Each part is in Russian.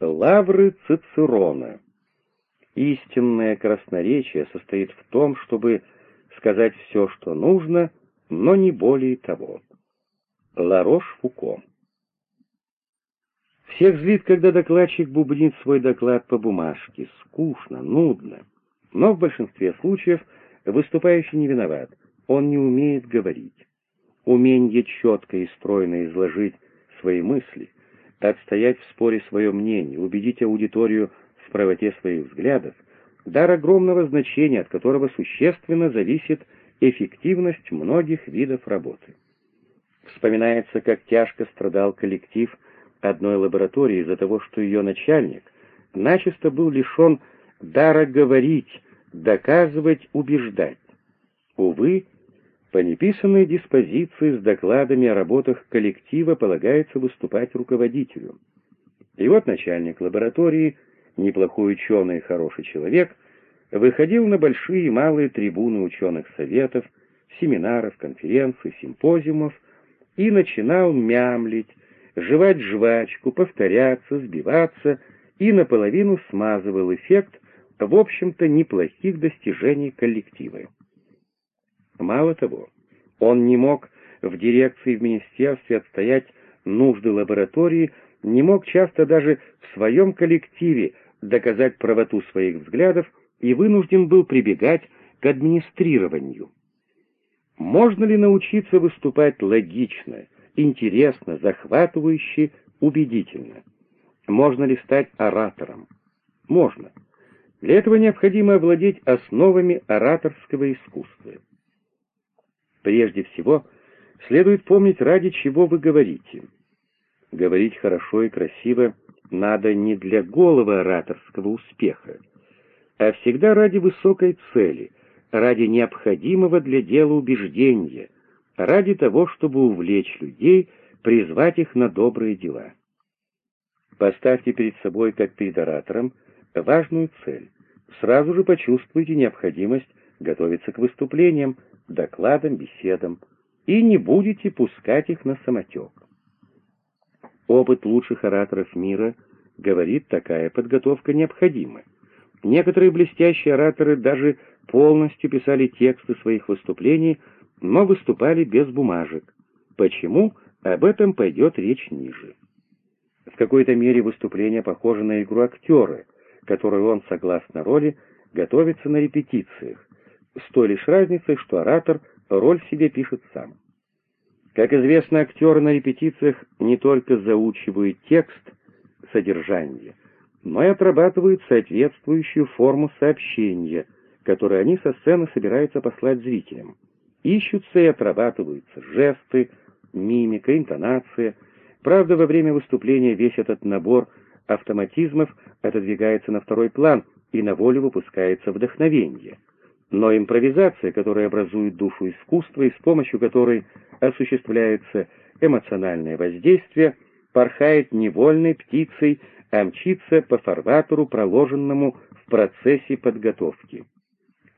Лавры Цицерона. Истинное красноречие состоит в том, чтобы сказать все, что нужно, но не более того. Ларош-Фуко. Всех злит, когда докладчик бубнит свой доклад по бумажке. Скучно, нудно. Но в большинстве случаев выступающий не виноват. Он не умеет говорить. Умение четко и стройно изложить свои мысли, отстоять в споре свое мнение, убедить аудиторию в правоте своих взглядов, дар огромного значения, от которого существенно зависит эффективность многих видов работы. Вспоминается, как тяжко страдал коллектив одной лаборатории из-за того, что ее начальник начисто был лишен дара говорить, доказывать, убеждать. Увы, по неписанной диспозиции с докладами о работах коллектива полагается выступать руководителю. И вот начальник лаборатории, неплохой ученый и хороший человек, выходил на большие и малые трибуны ученых советов, семинаров, конференций, симпозиумов и начинал мямлить, жевать жвачку, повторяться, сбиваться и наполовину смазывал эффект, в общем-то, неплохих достижений коллектива. Мало того, он не мог в дирекции в министерстве отстоять нужды лаборатории, не мог часто даже в своем коллективе доказать правоту своих взглядов и вынужден был прибегать к администрированию. Можно ли научиться выступать логично, интересно, захватывающе, убедительно? Можно ли стать оратором? Можно. Для этого необходимо овладеть основами ораторского искусства. Прежде всего, следует помнить, ради чего вы говорите. Говорить хорошо и красиво надо не для голого ораторского успеха, а всегда ради высокой цели, ради необходимого для дела убеждения, ради того, чтобы увлечь людей, призвать их на добрые дела. Поставьте перед собой, как перед оратором, важную цель. Сразу же почувствуйте необходимость готовиться к выступлениям, докладам, беседам, и не будете пускать их на самотек. Опыт лучших ораторов мира говорит, такая подготовка необходима. Некоторые блестящие ораторы даже полностью писали тексты своих выступлений, но выступали без бумажек. Почему? Об этом пойдет речь ниже. В какой-то мере выступление похоже на игру актера, которую он, согласно роли, готовится на репетициях с той лишь разницей, что оратор роль себе пишет сам. Как известно, актеры на репетициях не только заучивают текст, содержание, но и отрабатывают соответствующую форму сообщения, которую они со сцены собираются послать зрителям. Ищутся и отрабатываются жесты, мимика, интонация. Правда, во время выступления весь этот набор автоматизмов отодвигается на второй план, и на волю выпускается вдохновение — но импровизация, которая образует душу искусства и с помощью которой осуществляется эмоциональное воздействие, порхает невольной птицей, а мчится по фарватеру, проложенному в процессе подготовки.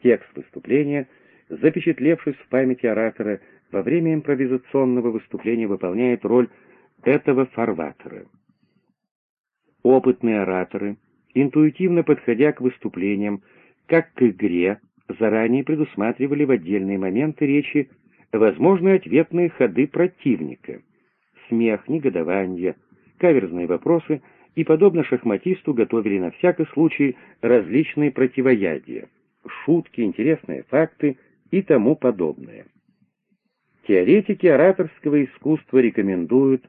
Текст выступления, запечатлевшись в памяти оратора, во время импровизационного выступления выполняет роль этого фарватера. Опытные ораторы, интуитивно подходя к выступлениям, как к игре, заранее предусматривали в отдельные моменты речи возможные ответные ходы противника. Смех, негодование, каверзные вопросы и, подобно шахматисту, готовили на всякий случай различные противоядия, шутки, интересные факты и тому подобное. Теоретики ораторского искусства рекомендуют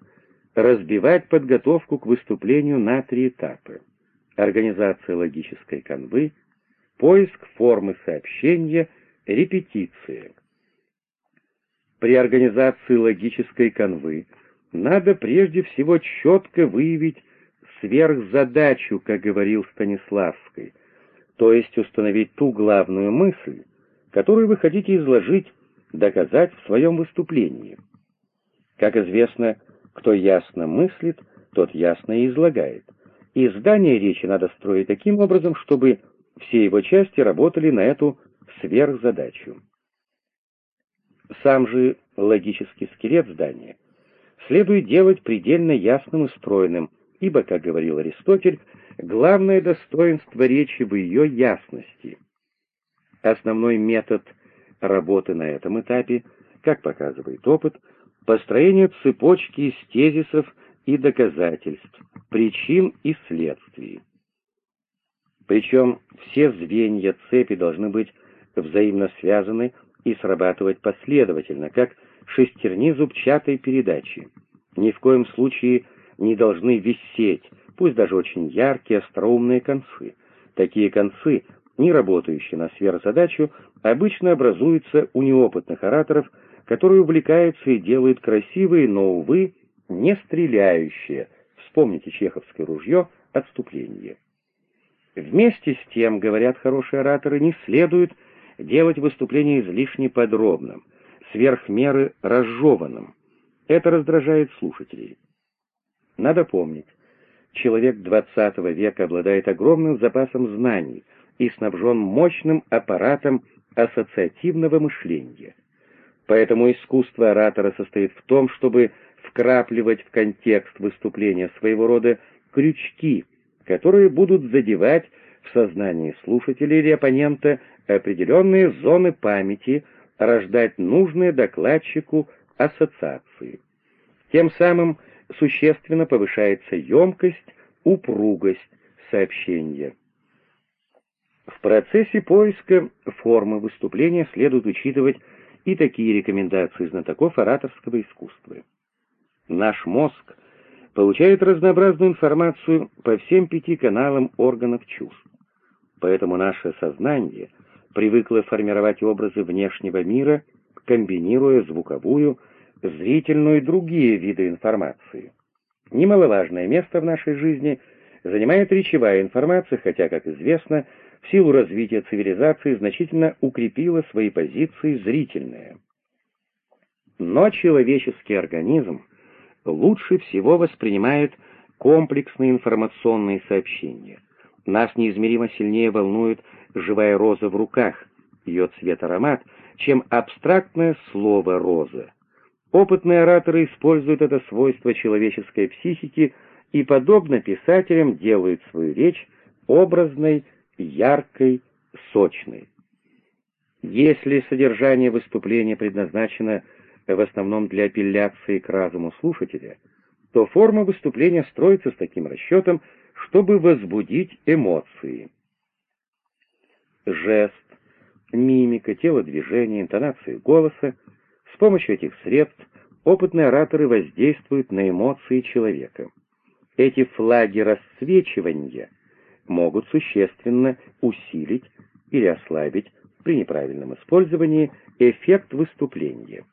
разбивать подготовку к выступлению на три этапа. Организация логической канвы — поиск формы сообщения, репетиция. При организации логической канвы надо прежде всего четко выявить сверхзадачу, как говорил Станиславский, то есть установить ту главную мысль, которую вы хотите изложить, доказать в своем выступлении. Как известно, кто ясно мыслит, тот ясно и излагает. И здание речи надо строить таким образом, чтобы все его части работали на эту сверхзадачу. Сам же логический скелет здания следует делать предельно ясным и стройным, ибо, как говорил Аристотель, главное достоинство речи в ее ясности. Основной метод работы на этом этапе, как показывает опыт, построение цепочки из тезисов и доказательств, причин и следствий. Причем все звенья цепи должны быть взаимно связаны и срабатывать последовательно, как шестерни зубчатой передачи. Ни в коем случае не должны висеть, пусть даже очень яркие, остроумные концы. Такие концы, не работающие на сверхзадачу, обычно образуются у неопытных ораторов, которые увлекаются и делают красивые, но, увы, не стреляющие, вспомните чеховское ружье, отступление. Вместе с тем, говорят хорошие ораторы, не следует делать выступление излишне подробным, сверх меры разжеванным. Это раздражает слушателей. Надо помнить, человек XX века обладает огромным запасом знаний и снабжен мощным аппаратом ассоциативного мышления. Поэтому искусство оратора состоит в том, чтобы вкрапливать в контекст выступления своего рода крючки, которые будут задевать в сознании слушателя или оппонента определенные зоны памяти, рождать нужные докладчику ассоциации. Тем самым существенно повышается емкость, упругость сообщения. В процессе поиска формы выступления следует учитывать и такие рекомендации знатоков ораторского искусства. Наш мозг получает разнообразную информацию по всем пяти каналам органов чувств. Поэтому наше сознание привыкло формировать образы внешнего мира, комбинируя звуковую, зрительную и другие виды информации. Немаловажное место в нашей жизни занимает речевая информация, хотя, как известно, в силу развития цивилизации значительно укрепила свои позиции зрительная. Но человеческий организм лучше всего воспринимает комплексные информационные сообщения. Нас неизмеримо сильнее волнует живая роза в руках, ее цвет-аромат, чем абстрактное слово «роза». Опытные ораторы используют это свойство человеческой психики и, подобно писателям, делают свою речь образной, яркой, сочной. Если содержание выступления предназначено в основном для апелляции к разуму слушателя, то форма выступления строится с таким расчетом, чтобы возбудить эмоции. Жест, мимика, телодвижение, интонация голоса — с помощью этих средств опытные ораторы воздействуют на эмоции человека. Эти флаги расцвечивания могут существенно усилить или ослабить при неправильном использовании эффект выступления.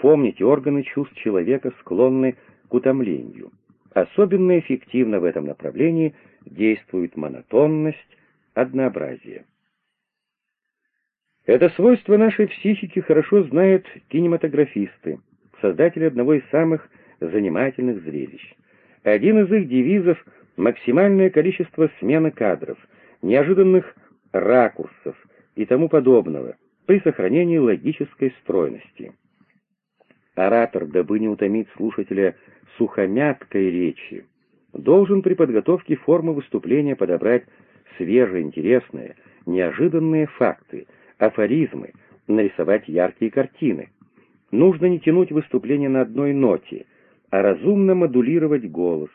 Помните, органы чувств человека склонны к утомлению. Особенно эффективно в этом направлении действует монотонность, однообразие. Это свойство нашей психики хорошо знают кинематографисты, создатели одного из самых занимательных зрелищ. Один из их девизов — максимальное количество смены кадров, неожиданных ракурсов и тому подобного при сохранении логической стройности. Оратор, дабы не утомить слушателя сухомяткой речи, должен при подготовке формы выступления подобрать свежие, интересные, неожиданные факты, афоризмы, нарисовать яркие картины. Нужно не тянуть выступление на одной ноте, а разумно модулировать голос,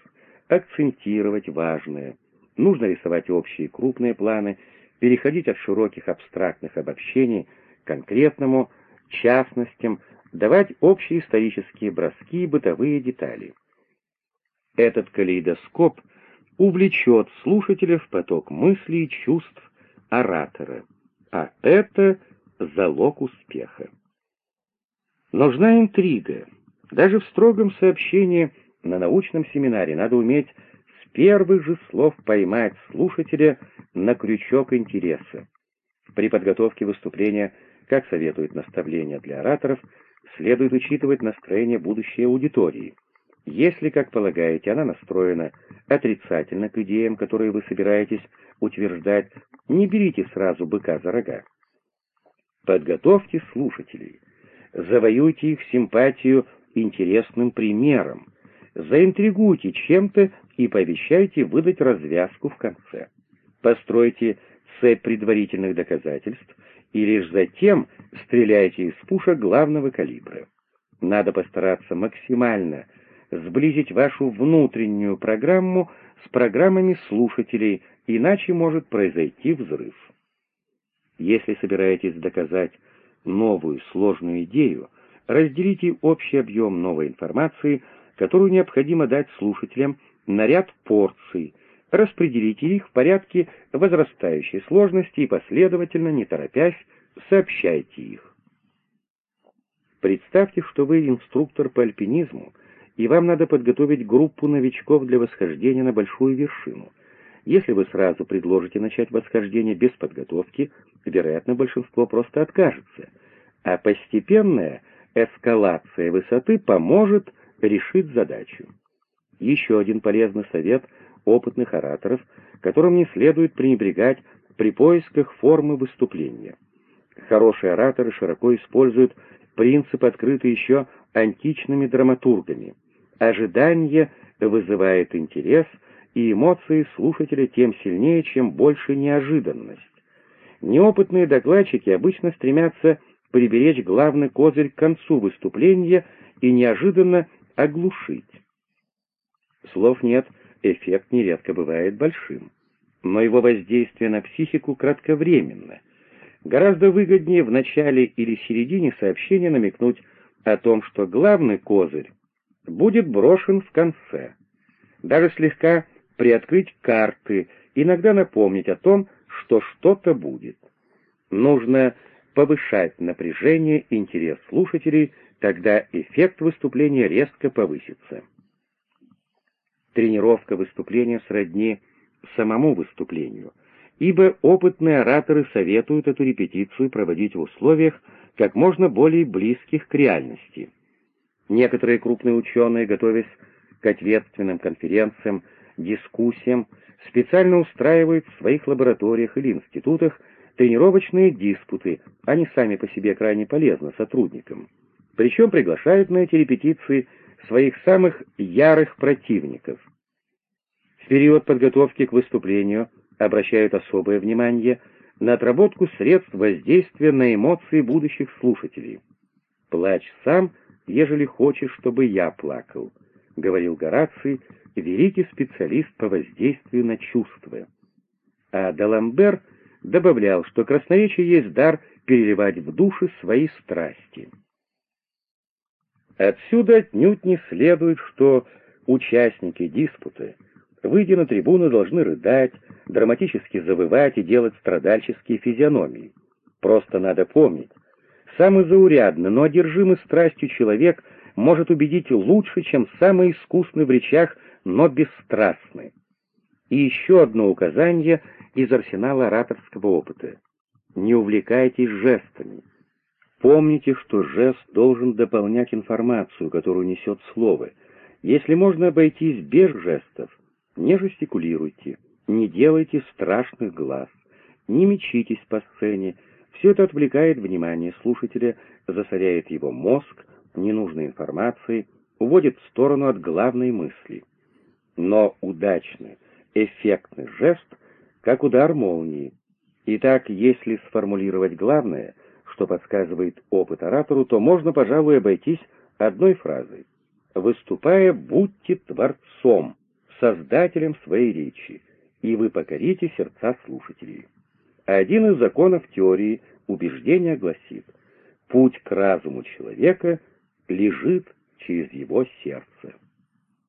акцентировать важное. Нужно рисовать общие крупные планы, переходить от широких абстрактных обобщений к конкретному, частностям, давать общие исторические броски и бытовые детали. Этот калейдоскоп увлечет слушателя в поток мыслей и чувств оратора, а это залог успеха. Нужна интрига. Даже в строгом сообщении на научном семинаре надо уметь с первых же слов поймать слушателя на крючок интереса. При подготовке выступления, как советует наставление для ораторов, следует учитывать настроение будущей аудитории. Если, как полагаете, она настроена отрицательно к идеям, которые вы собираетесь утверждать, не берите сразу быка за рога. Подготовьте слушателей, завоюйте их симпатию интересным примером, заинтригуйте чем-то и пообещайте выдать развязку в конце. Постройте цепь предварительных доказательств и лишь затем стреляйте из пушек главного калибра. Надо постараться максимально сблизить вашу внутреннюю программу с программами слушателей, иначе может произойти взрыв. Если собираетесь доказать новую сложную идею, разделите общий объем новой информации, которую необходимо дать слушателям, на ряд порций, распределите их в порядке возрастающей сложности и последовательно, не торопясь, сообщайте их. Представьте, что вы инструктор по альпинизму, и вам надо подготовить группу новичков для восхождения на большую вершину. Если вы сразу предложите начать восхождение без подготовки, вероятно, большинство просто откажется, а постепенная эскалация высоты поможет решить задачу. Еще один полезный совет опытных ораторов, которым не следует пренебрегать при поисках формы выступления. Хорошие ораторы широко используют принцип, открытый еще античными драматургами. Ожидание вызывает интерес, и эмоции слушателя тем сильнее, чем больше неожиданность. Неопытные докладчики обычно стремятся приберечь главный козырь к концу выступления и неожиданно оглушить. Слов нет, эффект нередко бывает большим, но его воздействие на психику кратковременно. Гораздо выгоднее в начале или середине сообщения намекнуть о том, что главный козырь будет брошен в конце. Даже слегка приоткрыть карты, иногда напомнить о том, что что-то будет. Нужно повышать напряжение, интерес слушателей, тогда эффект выступления резко повысится. Тренировка выступления сродни самому выступлению, ибо опытные ораторы советуют эту репетицию проводить в условиях как можно более близких к реальности. Некоторые крупные ученые, готовясь к ответственным конференциям, дискуссиям, специально устраивают в своих лабораториях или институтах тренировочные диспуты, они сами по себе крайне полезны сотрудникам. Причем приглашают на эти репетиции своих самых ярых противников. В период подготовки к выступлению обращают особое внимание на отработку средств воздействия на эмоции будущих слушателей. «Плачь сам, ежели хочешь, чтобы я плакал», — говорил Гораций, великий специалист по воздействию на чувства. А Даламбер добавлял, что красноречие есть дар переливать в души свои страсти. Отсюда отнюдь не следует, что участники диспута, выйдя на трибуну, должны рыдать, драматически завывать и делать страдальческие физиономии. Просто надо помнить, самый заурядный, но одержимый страстью человек может убедить лучше, чем самый искусный в речах но бесстрастны. И еще одно указание из арсенала ораторского опыта. Не увлекайтесь жестами. Помните, что жест должен дополнять информацию, которую несет слово. Если можно обойтись без жестов, не жестикулируйте, не делайте страшных глаз, не мечитесь по сцене. Все это отвлекает внимание слушателя, засоряет его мозг ненужной информацией, уводит в сторону от главной мысли но удачный, эффектный жест, как удар молнии. Итак, если сформулировать главное, что подсказывает опыт оратору, то можно, пожалуй, обойтись одной фразой. «Выступая, будьте творцом, создателем своей речи, и вы покорите сердца слушателей». Один из законов теории убеждения гласит, путь к разуму человека лежит через его сердце.